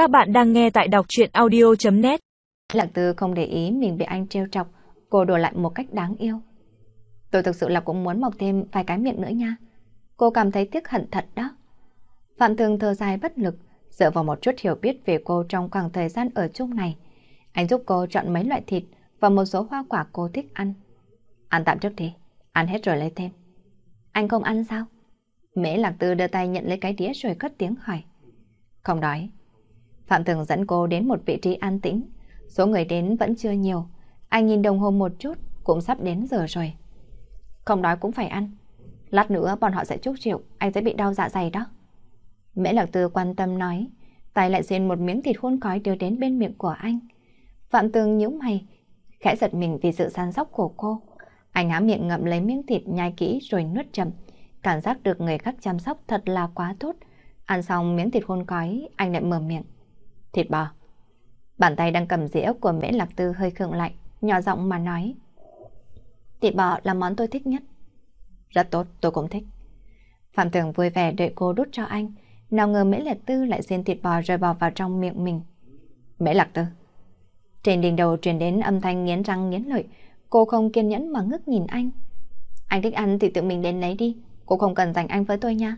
Các bạn đang nghe tại đọc chuyện audio.net Lạc Tư không để ý mình bị anh trêu chọc, cô đổ lại một cách đáng yêu. Tôi thực sự là cũng muốn mọc thêm vài cái miệng nữa nha. Cô cảm thấy tiếc hận thật đó. Phạm Thường thở dài bất lực, dựa vào một chút hiểu biết về cô trong khoảng thời gian ở chung này. Anh giúp cô chọn mấy loại thịt và một số hoa quả cô thích ăn. Ăn tạm trước đi, ăn hết rồi lấy thêm. Anh không ăn sao? Mễ Lạc Tư đưa tay nhận lấy cái đĩa rồi cất tiếng hỏi. Không đói. Phạm Thường dẫn cô đến một vị trí an tĩnh. Số người đến vẫn chưa nhiều. Anh nhìn đồng hồ một chút, cũng sắp đến giờ rồi. Không đói cũng phải ăn. Lát nữa bọn họ sẽ chúc rượu, anh sẽ bị đau dạ dày đó. Mễ Lạc Tư quan tâm nói, tay lại xuyên một miếng thịt hun khói đưa đến bên miệng của anh. Phạm Tường nhíu mày, khẽ giật mình vì sự săn sóc của cô. Anh há miệng ngậm lấy miếng thịt nhai kỹ rồi nuốt chậm. Cảm giác được người khác chăm sóc thật là quá tốt. Ăn xong miếng thịt hun khói, anh lại mở miệng. Thịt bò. Bàn tay đang cầm dĩa của Mễ Lạc Tư hơi khựng lại, nhỏ giọng mà nói. Thịt bò là món tôi thích nhất. Rất tốt, tôi cũng thích. Phạm Tường vui vẻ đợi cô đút cho anh. Nào ngờ Mễ Lạc Tư lại xiên thịt bò rơi bò vào trong miệng mình. Mễ Lạc Tư. Trên đỉnh đầu truyền đến âm thanh nghiến răng nghiến lợi. Cô không kiên nhẫn mà ngước nhìn anh. Anh thích ăn thì tự mình đến lấy đi. Cô không cần dành anh với tôi nha.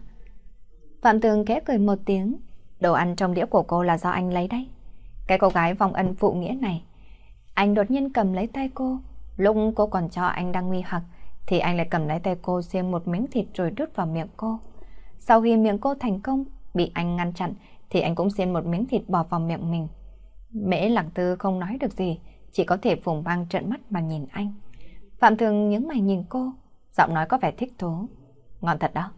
Phạm Tường khẽ cười một tiếng. Đồ ăn trong đĩa của cô là do anh lấy đấy. Cái cô gái vòng ân phụ nghĩa này. Anh đột nhiên cầm lấy tay cô. Lúc cô còn cho anh đang nguy hoặc thì anh lại cầm lấy tay cô xiên một miếng thịt rồi đút vào miệng cô. Sau khi miệng cô thành công bị anh ngăn chặn thì anh cũng xiên một miếng thịt bỏ vào miệng mình. Mễ Lặng Tư không nói được gì, chỉ có thể phùng băng trợn mắt mà nhìn anh. Phạm Thường những mày nhìn cô, giọng nói có vẻ thích thú. Ngon thật đó.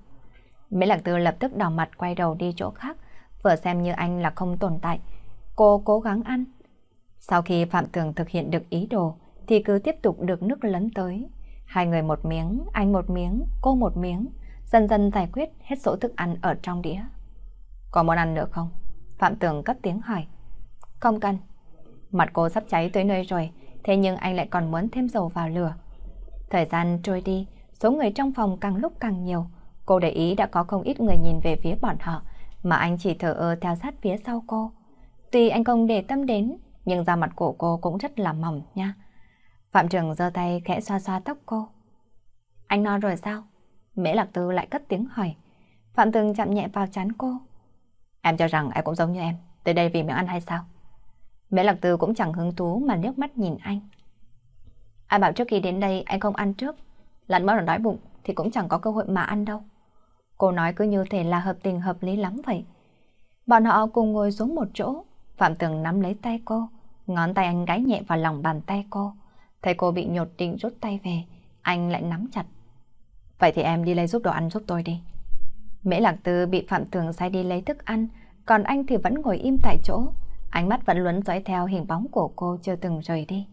Mễ Lặng Tư lập tức đỏ mặt quay đầu đi chỗ khác, vừa xem như anh là không tồn tại. Cô cố gắng ăn. Sau khi Phạm tường thực hiện được ý đồ, thì cứ tiếp tục được nước lấn tới. Hai người một miếng, anh một miếng, cô một miếng, dần dần giải quyết hết số thức ăn ở trong đĩa. Có muốn ăn nữa không? Phạm Tường cất tiếng hỏi. Không cần. Mặt cô sắp cháy tới nơi rồi, thế nhưng anh lại còn muốn thêm dầu vào lửa. Thời gian trôi đi, số người trong phòng càng lúc càng nhiều. Cô để ý đã có không ít người nhìn về phía bọn họ, mà anh chỉ thở ơ theo sát phía sau cô. Tuy anh không để tâm đến, nhưng da mặt của cô cũng rất là mỏng nha. Phạm Trường giơ tay khẽ xoa xoa tóc cô. Anh no rồi sao? Mễ Lạc Tư lại cất tiếng hỏi. Phạm Tường chạm nhẹ vào chán cô. Em cho rằng em cũng giống như em, tới đây vì miếng ăn hay sao? Mễ Lạc Tư cũng chẳng hứng thú mà nước mắt nhìn anh. Ai bảo trước khi đến đây anh không ăn trước, lặn mất rồi đói bụng thì cũng chẳng có cơ hội mà ăn đâu. Cô nói cứ như thể là hợp tình hợp lý lắm vậy. Bọn họ cùng ngồi xuống một chỗ, Phạm Tường nắm lấy tay cô, ngón tay anh gái nhẹ vào lòng bàn tay cô. Thấy cô bị nhột định rút tay về, anh lại nắm chặt. Vậy thì em đi lấy giúp đồ ăn giúp tôi đi. Mễ Lạc Tư bị Phạm Tường sai đi lấy thức ăn, còn anh thì vẫn ngồi im tại chỗ. Ánh mắt vẫn luấn dõi theo hình bóng của cô chưa từng rời đi.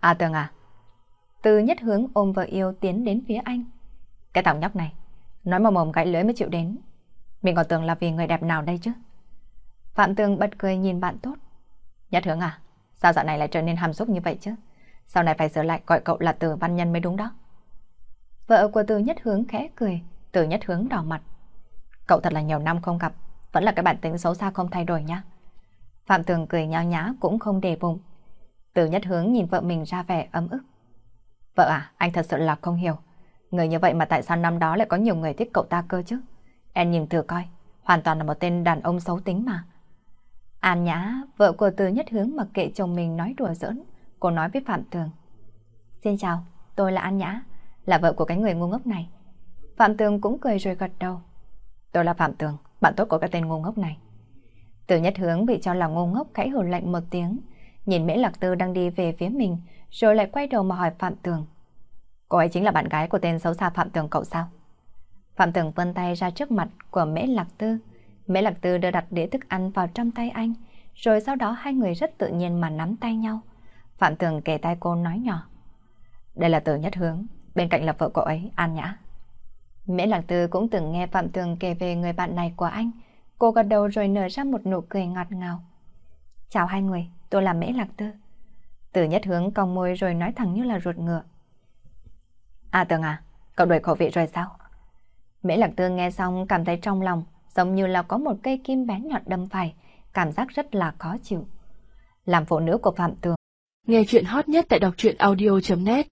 À Tường à? Từ nhất hướng ôm vợ yêu tiến đến phía anh. Cái thằng nhóc này, nói mà mồm gãy lưỡi mới chịu đến. Mình còn tưởng là vì người đẹp nào đây chứ? Phạm Tường bật cười nhìn bạn tốt. Nhất hướng à? Sao dạo này lại trở nên hàm xúc như vậy chứ? Sau này phải sửa lại gọi cậu là từ văn nhân mới đúng đó. Vợ của từ nhất hướng khẽ cười, từ nhất hướng đỏ mặt. Cậu thật là nhiều năm không gặp, vẫn là cái bản tính xấu xa không thay đổi nhá. Phạm Tường cười nhao nhá cũng không đề bụng. Từ nhất hướng nhìn vợ mình ra vẻ ấm ức. Vợ à, anh thật sự là không hiểu. Người như vậy mà tại sao năm đó lại có nhiều người thích cậu ta cơ chứ? Em nhìn thử coi, hoàn toàn là một tên đàn ông xấu tính mà. An Nhã, vợ của Từ Nhất Hướng mặc kệ chồng mình nói đùa giỡn, cô nói với Phạm Tường. Xin chào, tôi là An Nhã, là vợ của cái người ngu ngốc này. Phạm Tường cũng cười rồi gật đầu. Tôi là Phạm Tường, bạn tốt của cái tên ngu ngốc này. Từ nhất hướng bị cho là ngu ngốc khẽ hồn lạnh một tiếng, nhìn Mễ Lạc Tư đang đi về phía mình, rồi lại quay đầu mà hỏi Phạm Tường. Cô ấy chính là bạn gái của tên xấu xa Phạm Tường cậu sao? Phạm Tường vươn tay ra trước mặt của Mễ Lạc Tư. Mễ Lạc Tư đưa đặt đĩa thức ăn vào trong tay anh, rồi sau đó hai người rất tự nhiên mà nắm tay nhau. Phạm Tường kề tay cô nói nhỏ. Đây là từ nhất hướng, bên cạnh là vợ cậu ấy, An Nhã. Mễ Lạc Tư cũng từng nghe Phạm Tường kể về người bạn này của anh. Cô gật đầu rồi nở ra một nụ cười ngọt ngào. Chào hai người, tôi là Mễ Lạc Tư. Từ nhất hướng cong môi rồi nói thẳng như là ruột ngựa. À Tường à, cậu đổi khẩu vị rồi sao? Mễ Lạc Tương nghe xong cảm thấy trong lòng giống như là có một cây kim bén nhọn đâm phải, cảm giác rất là khó chịu. Làm phụ nữ của Phạm Tường. Nghe chuyện hot nhất tại đọc truyện audio.net